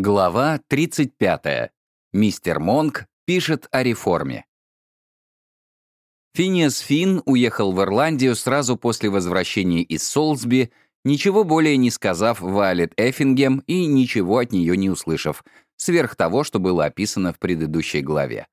Глава 35. Мистер Монк пишет о реформе. Финиас Финн уехал в Ирландию сразу после возвращения из Солсби, ничего более не сказав Вайлет Эффингем и ничего от нее не услышав, сверх того, что было описано в предыдущей главе.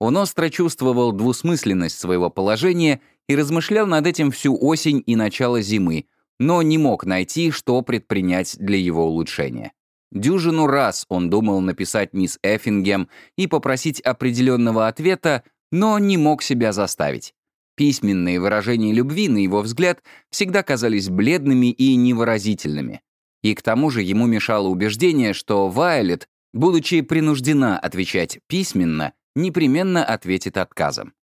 Он остро чувствовал двусмысленность своего положения и размышлял над этим всю осень и начало зимы, но не мог найти, что предпринять для его улучшения. Дюжину раз он думал написать мисс Эффингем и попросить определенного ответа, но не мог себя заставить. Письменные выражения любви, на его взгляд, всегда казались бледными и невыразительными. И к тому же ему мешало убеждение, что Вайлет, будучи принуждена отвечать письменно, непременно ответит отказом.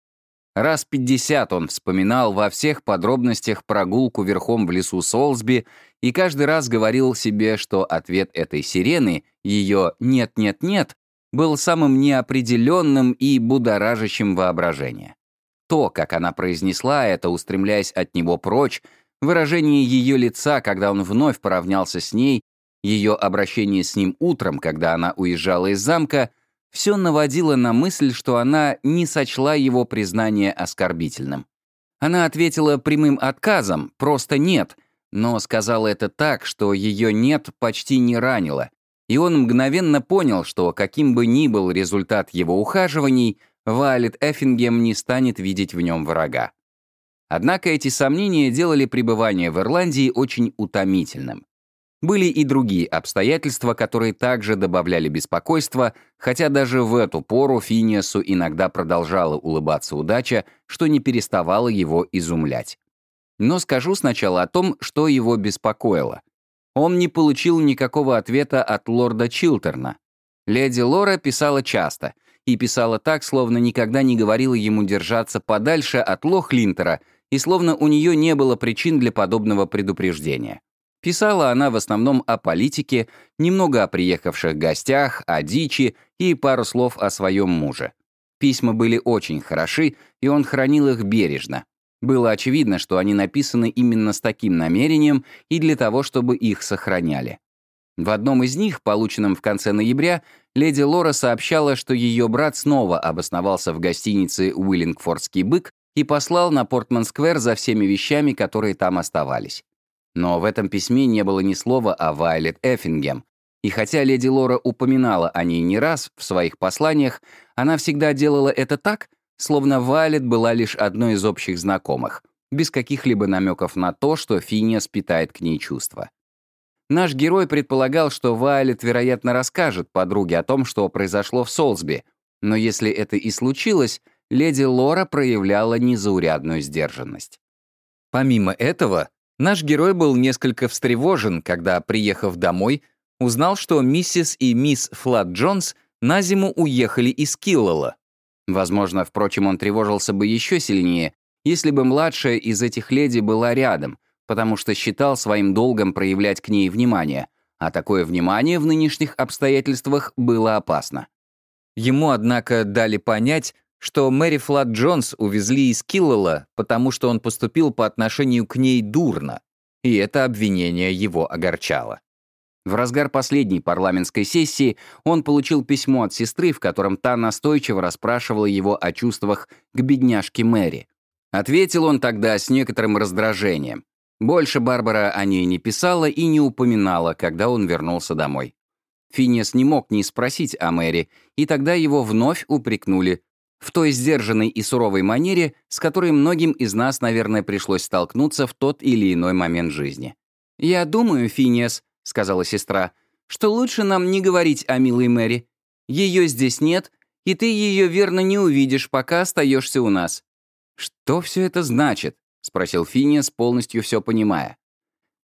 Раз пятьдесят он вспоминал во всех подробностях прогулку верхом в лесу Солсби и каждый раз говорил себе, что ответ этой сирены, ее «нет-нет-нет», был самым неопределенным и будоражащим воображение. То, как она произнесла это, устремляясь от него прочь, выражение ее лица, когда он вновь поравнялся с ней, ее обращение с ним утром, когда она уезжала из замка, все наводило на мысль, что она не сочла его признание оскорбительным. Она ответила прямым отказом, просто «нет», но сказала это так, что ее «нет» почти не ранило, и он мгновенно понял, что каким бы ни был результат его ухаживаний, Вайлет Эффингем не станет видеть в нем врага. Однако эти сомнения делали пребывание в Ирландии очень утомительным. Были и другие обстоятельства, которые также добавляли беспокойства, хотя даже в эту пору Финиасу иногда продолжала улыбаться удача, что не переставало его изумлять. Но скажу сначала о том, что его беспокоило. Он не получил никакого ответа от лорда Чилтерна. Леди Лора писала часто, и писала так, словно никогда не говорила ему держаться подальше от Лохлинтера, и словно у нее не было причин для подобного предупреждения. Писала она в основном о политике, немного о приехавших гостях, о дичи и пару слов о своем муже. Письма были очень хороши, и он хранил их бережно. Было очевидно, что они написаны именно с таким намерением и для того, чтобы их сохраняли. В одном из них, полученном в конце ноября, леди Лора сообщала, что ее брат снова обосновался в гостинице «Уиллингфордский бык» и послал на Портман-сквер за всеми вещами, которые там оставались. Но в этом письме не было ни слова о Вайлет Эффингем, и хотя леди Лора упоминала о ней не раз в своих посланиях, она всегда делала это так, словно Вайлет была лишь одной из общих знакомых, без каких-либо намеков на то, что Финиас питает к ней чувства. Наш герой предполагал, что Вайлет, вероятно, расскажет подруге о том, что произошло в Солсби, но если это и случилось, леди Лора проявляла незаурядную сдержанность. Помимо этого, Наш герой был несколько встревожен, когда, приехав домой, узнал, что миссис и мисс Флат Джонс на зиму уехали из Киллала. Возможно, впрочем, он тревожился бы еще сильнее, если бы младшая из этих леди была рядом, потому что считал своим долгом проявлять к ней внимание, а такое внимание в нынешних обстоятельствах было опасно. Ему, однако, дали понять, что Мэри Флат Джонс увезли из Киллала, потому что он поступил по отношению к ней дурно, и это обвинение его огорчало. В разгар последней парламентской сессии он получил письмо от сестры, в котором та настойчиво расспрашивала его о чувствах к бедняжке Мэри. Ответил он тогда с некоторым раздражением. Больше Барбара о ней не писала и не упоминала, когда он вернулся домой. Финиас не мог не спросить о Мэри, и тогда его вновь упрекнули в той сдержанной и суровой манере, с которой многим из нас, наверное, пришлось столкнуться в тот или иной момент жизни. «Я думаю, Финиас», — сказала сестра, «что лучше нам не говорить о милой Мэри. Ее здесь нет, и ты ее верно не увидишь, пока остаешься у нас». «Что все это значит?» — спросил Финиас, полностью все понимая.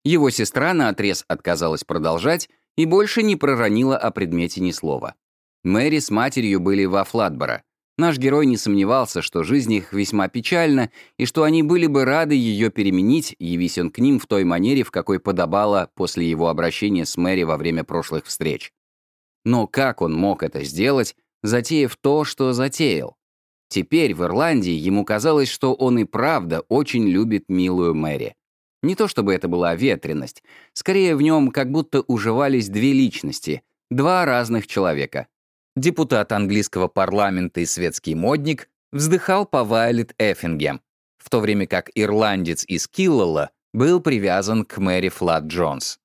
Его сестра наотрез отказалась продолжать и больше не проронила о предмете ни слова. Мэри с матерью были во Флатборо. Наш герой не сомневался, что жизнь их весьма печальна, и что они были бы рады ее переменить, явись он к ним в той манере, в какой подобало после его обращения с Мэри во время прошлых встреч. Но как он мог это сделать, затеяв то, что затеял? Теперь в Ирландии ему казалось, что он и правда очень любит милую Мэри. Не то чтобы это была ветренность, скорее в нем как будто уживались две личности, два разных человека. Депутат английского парламента и светский модник вздыхал по Вайлет Эффингем, в то время как ирландец из Киллала был привязан к Мэри Флат Джонс.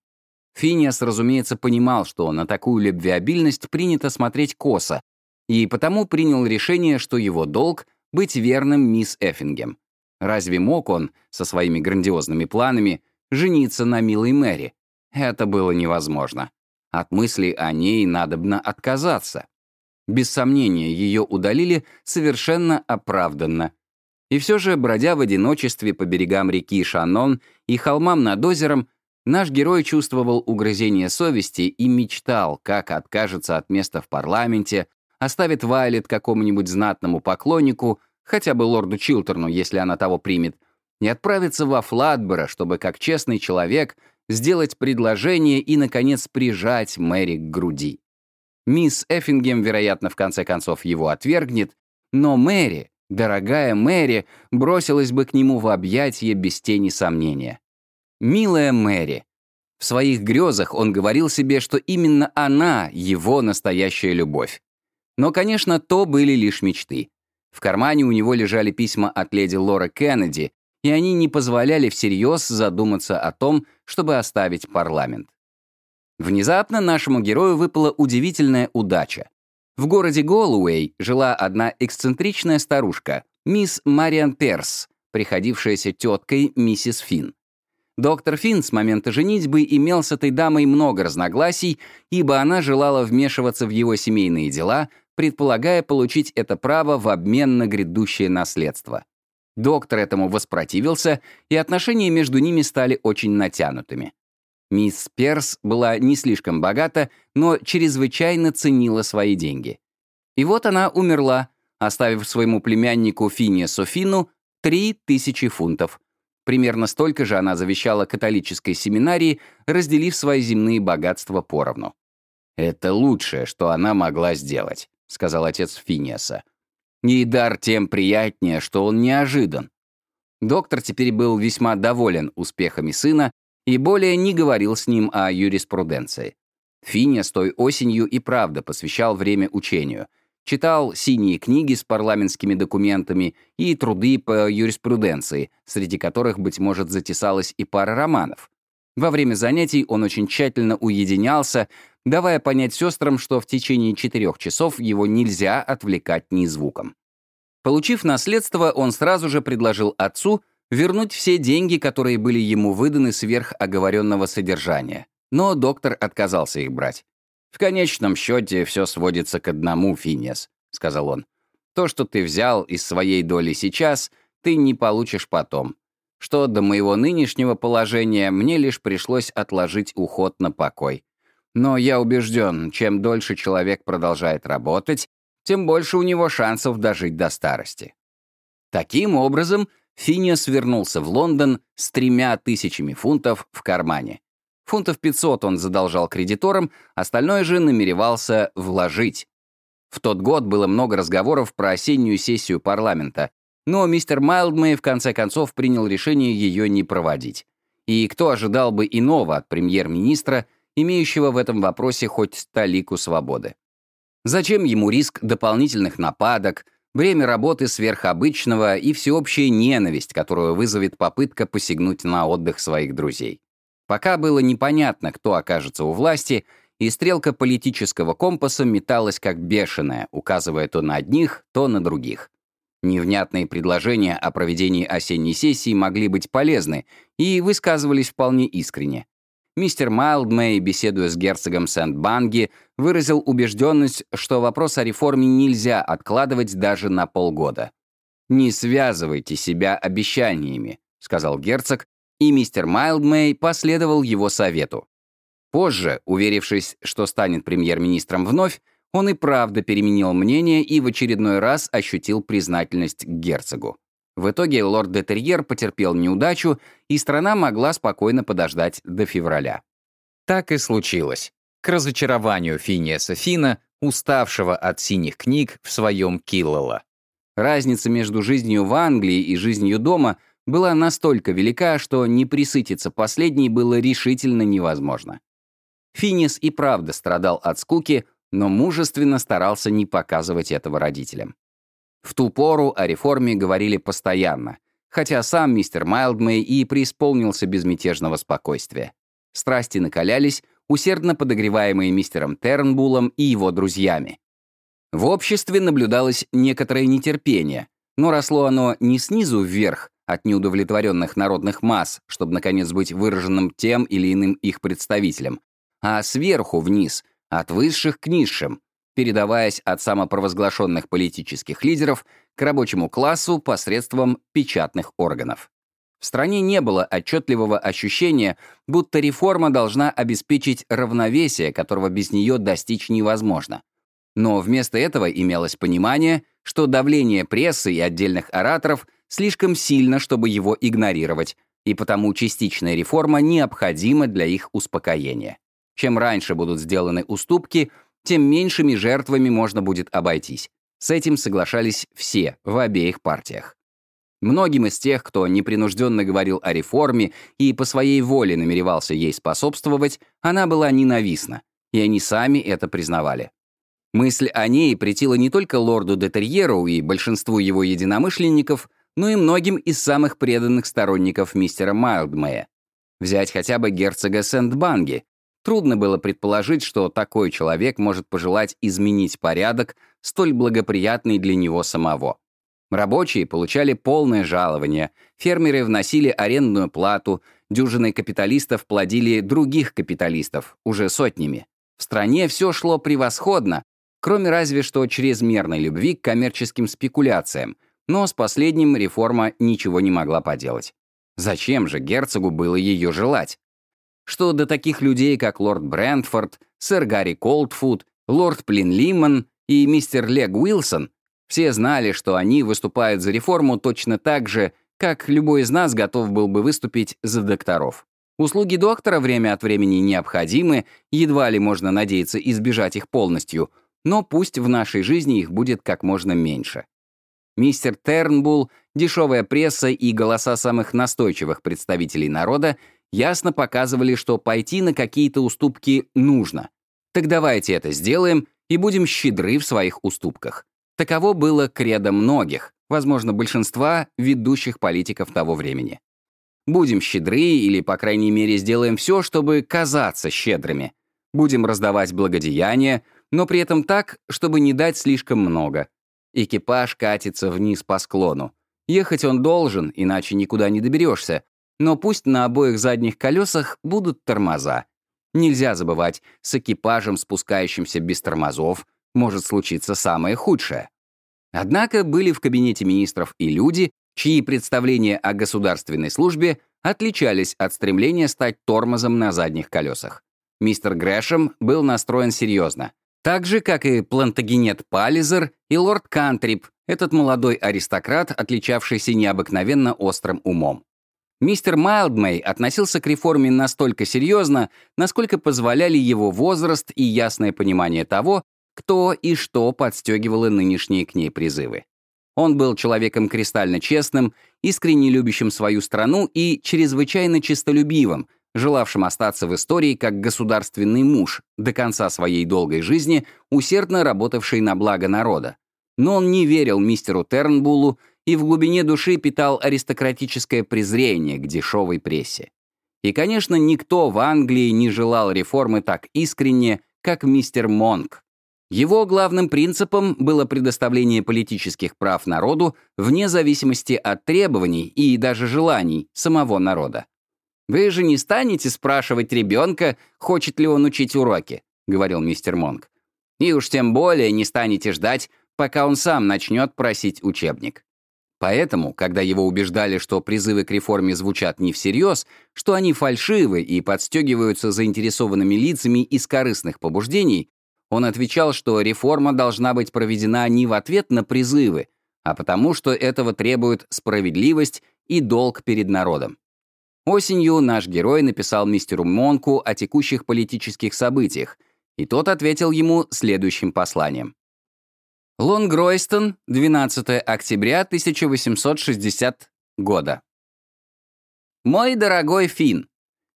Финиас, разумеется, понимал, что на такую любвеобильность принято смотреть косо, и потому принял решение, что его долг — быть верным мисс Эффингем. Разве мог он, со своими грандиозными планами, жениться на милой Мэри? Это было невозможно. От мысли о ней надобно отказаться. Без сомнения, ее удалили совершенно оправданно. И все же, бродя в одиночестве по берегам реки Шанон и холмам над озером, наш герой чувствовал угрызение совести и мечтал, как откажется от места в парламенте, оставит Вайлет какому-нибудь знатному поклоннику, хотя бы лорду Чилтерну, если она того примет, и отправиться во Флатборо, чтобы, как честный человек, сделать предложение и, наконец, прижать Мэри к груди. Мисс Эффингем, вероятно, в конце концов его отвергнет, но Мэри, дорогая Мэри, бросилась бы к нему в объятия без тени сомнения. «Милая Мэри». В своих грезах он говорил себе, что именно она — его настоящая любовь. Но, конечно, то были лишь мечты. В кармане у него лежали письма от леди Лора Кеннеди, и они не позволяли всерьез задуматься о том, чтобы оставить парламент. Внезапно нашему герою выпала удивительная удача. В городе Голуэй жила одна эксцентричная старушка, мисс Мариан Перс, приходившаяся теткой миссис Финн. Доктор Финн с момента женитьбы имел с этой дамой много разногласий, ибо она желала вмешиваться в его семейные дела, предполагая получить это право в обмен на грядущее наследство. Доктор этому воспротивился, и отношения между ними стали очень натянутыми. Мисс Перс была не слишком богата, но чрезвычайно ценила свои деньги. И вот она умерла, оставив своему племяннику Фине Софину три тысячи фунтов. Примерно столько же она завещала католической семинарии, разделив свои земные богатства поровну. Это лучшее, что она могла сделать. — сказал отец Финиаса. «И дар тем приятнее, что он неожидан». Доктор теперь был весьма доволен успехами сына и более не говорил с ним о юриспруденции. Финиас той осенью и правда посвящал время учению. Читал синие книги с парламентскими документами и труды по юриспруденции, среди которых, быть может, затесалась и пара романов. Во время занятий он очень тщательно уединялся, давая понять сестрам, что в течение четырех часов его нельзя отвлекать ни звуком. Получив наследство, он сразу же предложил отцу вернуть все деньги, которые были ему выданы сверх оговоренного содержания. Но доктор отказался их брать. «В конечном счете все сводится к одному, Финес», — сказал он. «То, что ты взял из своей доли сейчас, ты не получишь потом. Что до моего нынешнего положения, мне лишь пришлось отложить уход на покой. Но я убежден, чем дольше человек продолжает работать, тем больше у него шансов дожить до старости. Таким образом, Финиас вернулся в Лондон с тремя тысячами фунтов в кармане. Фунтов 500 он задолжал кредиторам, остальное же намеревался вложить. В тот год было много разговоров про осеннюю сессию парламента, но мистер Майлдмей в конце концов принял решение ее не проводить. И кто ожидал бы иного от премьер-министра — имеющего в этом вопросе хоть талику свободы. Зачем ему риск дополнительных нападок, время работы сверхобычного и всеобщая ненависть, которую вызовет попытка посягнуть на отдых своих друзей? Пока было непонятно, кто окажется у власти, и стрелка политического компаса металась как бешеная, указывая то на одних, то на других. Невнятные предложения о проведении осенней сессии могли быть полезны и высказывались вполне искренне. Мистер Майлдмей, беседуя с герцогом Сент-Банги, выразил убежденность, что вопрос о реформе нельзя откладывать даже на полгода. «Не связывайте себя обещаниями», — сказал герцог, и мистер Майлдмей последовал его совету. Позже, уверившись, что станет премьер-министром вновь, он и правда переменил мнение и в очередной раз ощутил признательность к герцогу. В итоге лорд де Терьер потерпел неудачу, и страна могла спокойно подождать до февраля. Так и случилось. К разочарованию Финиаса Фина, уставшего от синих книг в своем Киллала. Разница между жизнью в Англии и жизнью дома была настолько велика, что не присытиться последней было решительно невозможно. Финис и правда страдал от скуки, но мужественно старался не показывать этого родителям. В ту пору о реформе говорили постоянно, хотя сам мистер Майлдмей и преисполнился безмятежного спокойствия. Страсти накалялись, усердно подогреваемые мистером Тернбулом и его друзьями. В обществе наблюдалось некоторое нетерпение, но росло оно не снизу вверх, от неудовлетворенных народных масс, чтобы, наконец, быть выраженным тем или иным их представителем, а сверху вниз, от высших к низшим, передаваясь от самопровозглашенных политических лидеров к рабочему классу посредством печатных органов. В стране не было отчетливого ощущения, будто реформа должна обеспечить равновесие, которого без нее достичь невозможно. Но вместо этого имелось понимание, что давление прессы и отдельных ораторов слишком сильно, чтобы его игнорировать, и потому частичная реформа необходима для их успокоения. Чем раньше будут сделаны уступки, тем меньшими жертвами можно будет обойтись. С этим соглашались все в обеих партиях. Многим из тех, кто непринужденно говорил о реформе и по своей воле намеревался ей способствовать, она была ненавистна, и они сами это признавали. Мысль о ней претила не только лорду Детерьеру и большинству его единомышленников, но и многим из самых преданных сторонников мистера Майлдмея. Взять хотя бы герцога Сент-Банги. Трудно было предположить, что такой человек может пожелать изменить порядок, столь благоприятный для него самого. Рабочие получали полное жалование, фермеры вносили арендную плату, дюжины капиталистов плодили других капиталистов, уже сотнями. В стране все шло превосходно, кроме разве что чрезмерной любви к коммерческим спекуляциям, но с последним реформа ничего не могла поделать. Зачем же герцогу было ее желать? Что до таких людей, как лорд Брентфорд, сэр Гарри Колдфуд, лорд Плин Лимон и мистер Лег Уилсон, все знали, что они выступают за реформу точно так же, как любой из нас готов был бы выступить за докторов. Услуги доктора время от времени необходимы, едва ли можно надеяться избежать их полностью, но пусть в нашей жизни их будет как можно меньше. Мистер Тернбулл, дешевая пресса и голоса самых настойчивых представителей народа ясно показывали, что пойти на какие-то уступки нужно. Так давайте это сделаем и будем щедры в своих уступках. Таково было кредо многих, возможно, большинства ведущих политиков того времени. Будем щедры или, по крайней мере, сделаем все, чтобы казаться щедрыми. Будем раздавать благодеяния, но при этом так, чтобы не дать слишком много. Экипаж катится вниз по склону. Ехать он должен, иначе никуда не доберешься. Но пусть на обоих задних колесах будут тормоза. Нельзя забывать, с экипажем, спускающимся без тормозов, может случиться самое худшее. Однако были в кабинете министров и люди, чьи представления о государственной службе отличались от стремления стать тормозом на задних колесах. Мистер Грэшем был настроен серьезно. Так же, как и Плантагенет Паллизер и лорд Кантрип, этот молодой аристократ, отличавшийся необыкновенно острым умом. Мистер Майлдмей относился к реформе настолько серьезно, насколько позволяли его возраст и ясное понимание того, кто и что подстегивало нынешние к ней призывы. Он был человеком кристально честным, искренне любящим свою страну и чрезвычайно честолюбивым, желавшим остаться в истории как государственный муж, до конца своей долгой жизни усердно работавший на благо народа. Но он не верил мистеру Тернбулу и в глубине души питал аристократическое презрение к дешевой прессе. И, конечно, никто в Англии не желал реформы так искренне, как мистер Монк, его главным принципом было предоставление политических прав народу вне зависимости от требований и даже желаний самого народа. «Вы же не станете спрашивать ребенка, хочет ли он учить уроки», — говорил мистер Монк. «И уж тем более не станете ждать, пока он сам начнет просить учебник». Поэтому, когда его убеждали, что призывы к реформе звучат не всерьез, что они фальшивы и подстегиваются заинтересованными лицами из корыстных побуждений, он отвечал, что реформа должна быть проведена не в ответ на призывы, а потому что этого требует справедливость и долг перед народом. Осенью наш герой написал мистеру Монку о текущих политических событиях, и тот ответил ему следующим посланием. Лонгройстон, 12 октября 1860 года. «Мой дорогой Финн,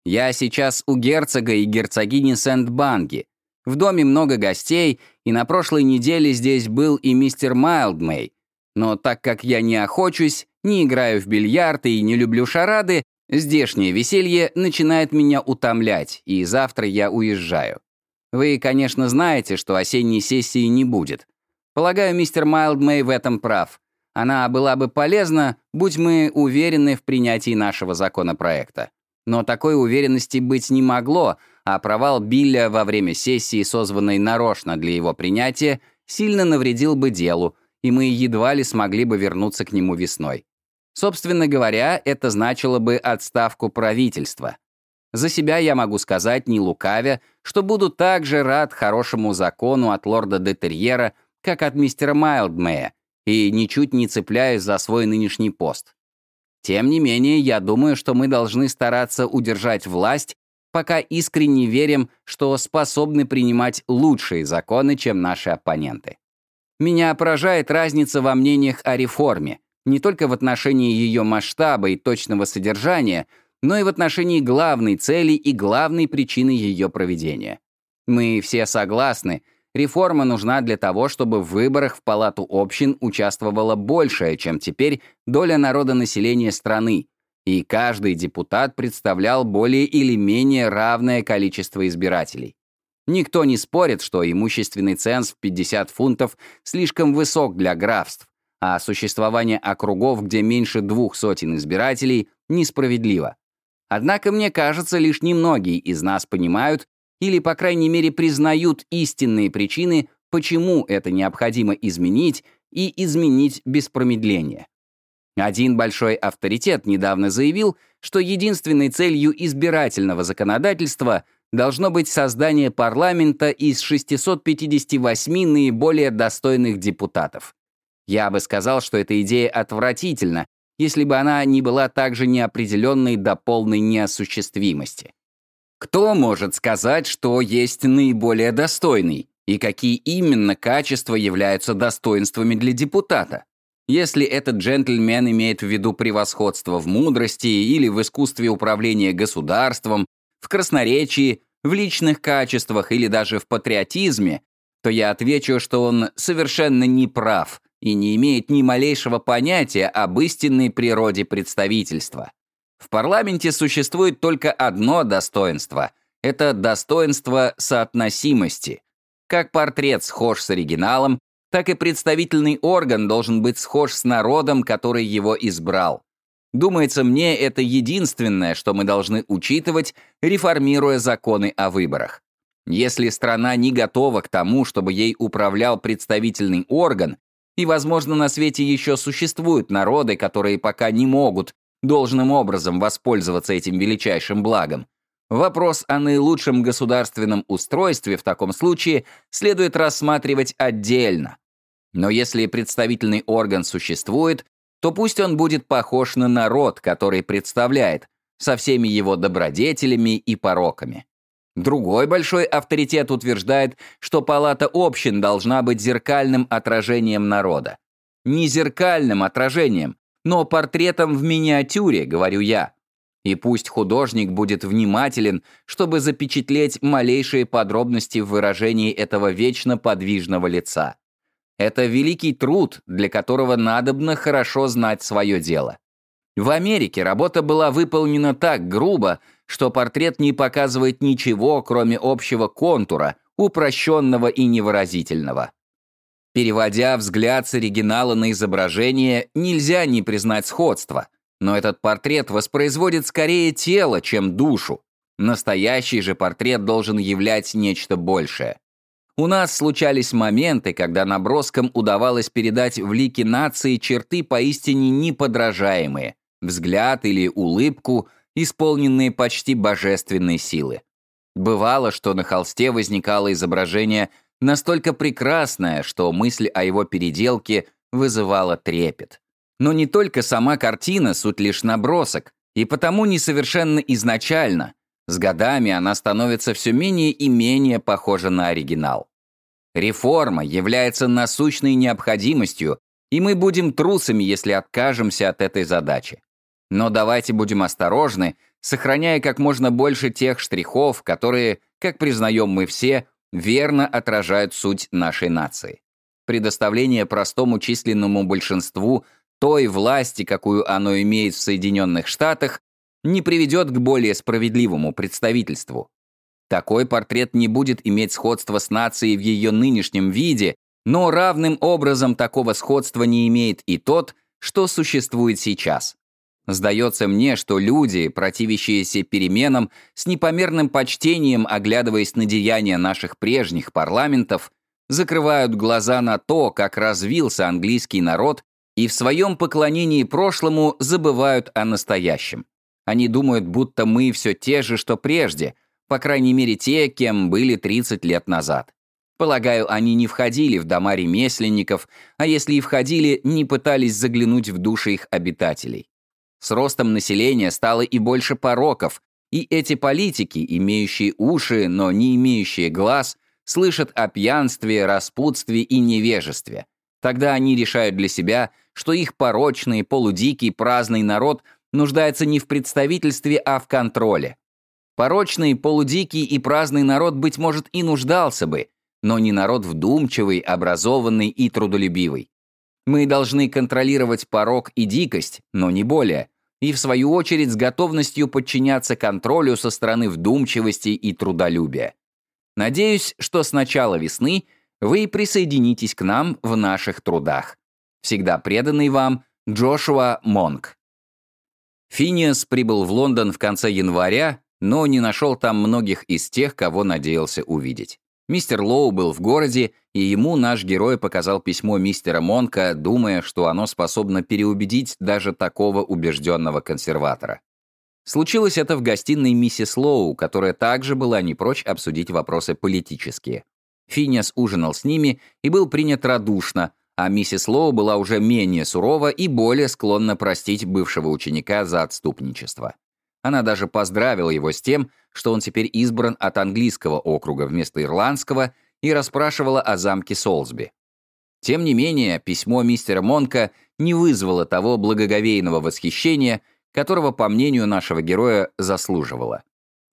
Я сейчас у герцога и герцогини Сент-Банги. В доме много гостей, и на прошлой неделе здесь был и мистер Майлдмей. Но так как я не охочусь, не играю в бильярд и не люблю шарады, здешнее веселье начинает меня утомлять, и завтра я уезжаю. Вы, конечно, знаете, что осенней сессии не будет. Полагаю, мистер Майлдмей в этом прав. Она была бы полезна, будь мы уверены в принятии нашего законопроекта. Но такой уверенности быть не могло, а провал Билля во время сессии, созванной нарочно для его принятия, сильно навредил бы делу, и мы едва ли смогли бы вернуться к нему весной. Собственно говоря, это значило бы отставку правительства. За себя я могу сказать, не лукавя, что буду так же рад хорошему закону от лорда Детерьера, как от мистера Майлдмея, и ничуть не цепляюсь за свой нынешний пост. Тем не менее, я думаю, что мы должны стараться удержать власть, пока искренне верим, что способны принимать лучшие законы, чем наши оппоненты. Меня поражает разница во мнениях о реформе, не только в отношении ее масштаба и точного содержания, но и в отношении главной цели и главной причины ее проведения. Мы все согласны, реформа нужна для того, чтобы в выборах в Палату общин участвовала большая, чем теперь, доля народа населения страны, и каждый депутат представлял более или менее равное количество избирателей. Никто не спорит, что имущественный ценз в 50 фунтов слишком высок для графств, а существование округов, где меньше двух сотен избирателей, несправедливо. Однако, мне кажется, лишь немногие из нас понимают или, по крайней мере, признают истинные причины, почему это необходимо изменить и изменить без промедления. Один большой авторитет недавно заявил, что единственной целью избирательного законодательства должно быть создание парламента из 658 наиболее достойных депутатов. Я бы сказал, что эта идея отвратительна, если бы она не была также неопределенной до полной неосуществимости. Кто может сказать, что есть наиболее достойный, и какие именно качества являются достоинствами для депутата? Если этот джентльмен имеет в виду превосходство в мудрости или в искусстве управления государством, в красноречии, в личных качествах или даже в патриотизме, то я отвечу, что он совершенно не прав и не имеет ни малейшего понятия об истинной природе представительства. В парламенте существует только одно достоинство — это достоинство соотносимости. Как портрет схож с оригиналом, так и представительный орган должен быть схож с народом, который его избрал. Думается мне, это единственное, что мы должны учитывать, реформируя законы о выборах. Если страна не готова к тому, чтобы ей управлял представительный орган, и, возможно, на свете еще существуют народы, которые пока не могут должным образом воспользоваться этим величайшим благом, вопрос о наилучшем государственном устройстве в таком случае следует рассматривать отдельно, но если представительный орган существует, то пусть он будет похож на народ, который представляет, со всеми его добродетелями и пороками. Другой большой авторитет утверждает, что палата общин должна быть зеркальным отражением народа. Не зеркальным отражением, но портретом в миниатюре, говорю я. И пусть художник будет внимателен, чтобы запечатлеть малейшие подробности в выражении этого вечно подвижного лица. Это великий труд, для которого надобно хорошо знать свое дело. В Америке работа была выполнена так грубо, что портрет не показывает ничего, кроме общего контура, упрощенного и невыразительного. Переводя взгляд с оригинала на изображение, нельзя не признать сходства, но этот портрет воспроизводит скорее тело, чем душу. Настоящий же портрет должен являть нечто большее. У нас случались моменты, когда наброскам удавалось передать в лике нации черты поистине неподражаемые, взгляд или улыбку, исполненные почти божественной силы. Бывало, что на холсте возникало изображение настолько прекрасное, что мысль о его переделке вызывала трепет. Но не только сама картина суть лишь набросок, и потому несовершенно изначально. С годами она становится все менее и менее похожа на оригинал. Реформа является насущной необходимостью, и мы будем трусами, если откажемся от этой задачи. Но давайте будем осторожны, сохраняя как можно больше тех штрихов, которые, как признаем мы все, верно отражают суть нашей нации. Предоставление простому численному большинству той власти, какую оно имеет в Соединенных Штатах, не приведет к более справедливому представительству. Такой портрет не будет иметь сходства с нацией в ее нынешнем виде, но равным образом такого сходства не имеет и тот, что существует сейчас. Сдается мне, что люди, противящиеся переменам, с непомерным почтением, оглядываясь на деяния наших прежних парламентов, закрывают глаза на то, как развился английский народ, и в своем поклонении прошлому забывают о настоящем. Они думают, будто мы все те же, что прежде, по крайней мере те, кем были 30 лет назад. Полагаю, они не входили в дома ремесленников, а если и входили, не пытались заглянуть в души их обитателей. С ростом населения стало и больше пороков, и эти политики, имеющие уши, но не имеющие глаз, слышат о пьянстве, распутстве и невежестве. Тогда они решают для себя, что их порочный, полудикий, праздный народ нуждается не в представительстве, а в контроле. Порочный, полудикий и праздный народ, быть может, и нуждался бы, но не народ вдумчивый, образованный и трудолюбивый. Мы должны контролировать порог и дикость, но не более, и в свою очередь с готовностью подчиняться контролю со стороны вдумчивости и трудолюбия. Надеюсь, что с начала весны вы присоединитесь к нам в наших трудах. Всегда преданный вам Джошуа Монк. Финиас прибыл в Лондон в конце января, но не нашел там многих из тех, кого надеялся увидеть. Мистер Лоу был в городе, и ему наш герой показал письмо мистера Монка, думая, что оно способно переубедить даже такого убежденного консерватора. Случилось это в гостиной миссис Лоу, которая также была не прочь обсудить вопросы политические. Финиас ужинал с ними и был принят радушно, а миссис Лоу была уже менее сурова и более склонна простить бывшего ученика за отступничество. Она даже поздравила его с тем, что он теперь избран от английского округа вместо ирландского и расспрашивала о замке Солсби. Тем не менее, письмо мистера Монка не вызвало того благоговейного восхищения, которого, по мнению нашего героя, заслуживало.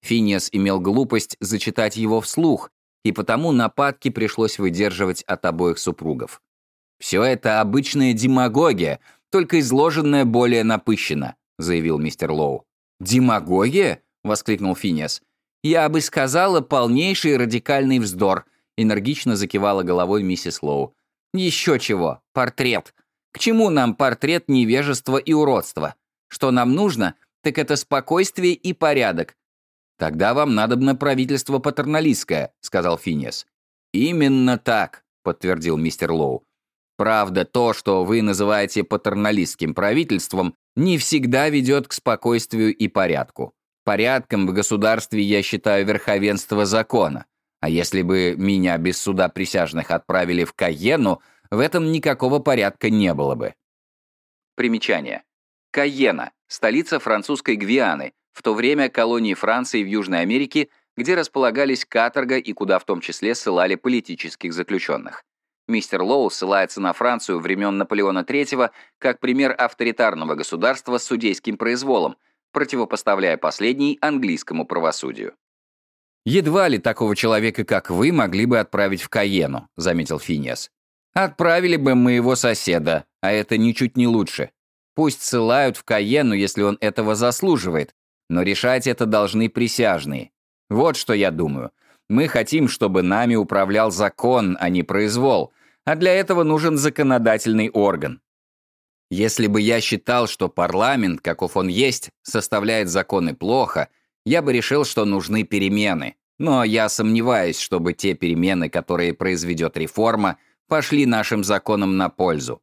Финиас имел глупость зачитать его вслух, и потому нападки пришлось выдерживать от обоих супругов. «Все это обычная демагогия, только изложенная более напыщенно», заявил мистер Лоу. «Демагогия?» — воскликнул Финиас. «Я бы сказала, полнейший радикальный вздор», — энергично закивала головой миссис Лоу. «Еще чего, портрет. К чему нам портрет невежества и уродства? Что нам нужно, так это спокойствие и порядок». «Тогда вам надобно правительство патерналистское», — сказал Финиас. «Именно так», — подтвердил мистер Лоу. «Правда, то, что вы называете патерналистским правительством, не всегда ведет к спокойствию и порядку. Порядком в государстве я считаю верховенство закона. А если бы меня без суда присяжных отправили в Кайену, в этом никакого порядка не было бы. Примечание. Кайена – столица французской Гвианы, в то время колонии Франции в Южной Америке, где располагались каторга и куда в том числе ссылали политических заключенных. Мистер Лоу ссылается на Францию времен Наполеона III как пример авторитарного государства с судейским произволом, противопоставляя последний английскому правосудию. «Едва ли такого человека, как вы, могли бы отправить в Каену», — заметил Финиас. «Отправили бы моего соседа, а это ничуть не лучше. Пусть ссылают в Каену, если он этого заслуживает, но решать это должны присяжные. Вот что я думаю. Мы хотим, чтобы нами управлял закон, а не произвол, а для этого нужен законодательный орган. Если бы я считал, что парламент, каков он есть, составляет законы плохо, я бы решил, что нужны перемены. Но я сомневаюсь, чтобы те перемены, которые произведет реформа, пошли нашим законам на пользу.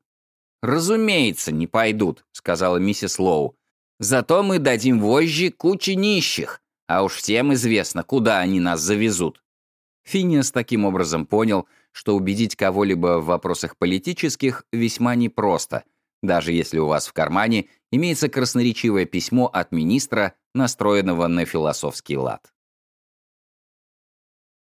«Разумеется, не пойдут», — сказала миссис Лоу. «Зато мы дадим вожжи куче нищих, а уж всем известно, куда они нас завезут». Финиас таким образом понял, что убедить кого-либо в вопросах политических весьма непросто, даже если у вас в кармане имеется красноречивое письмо от министра, настроенного на философский лад.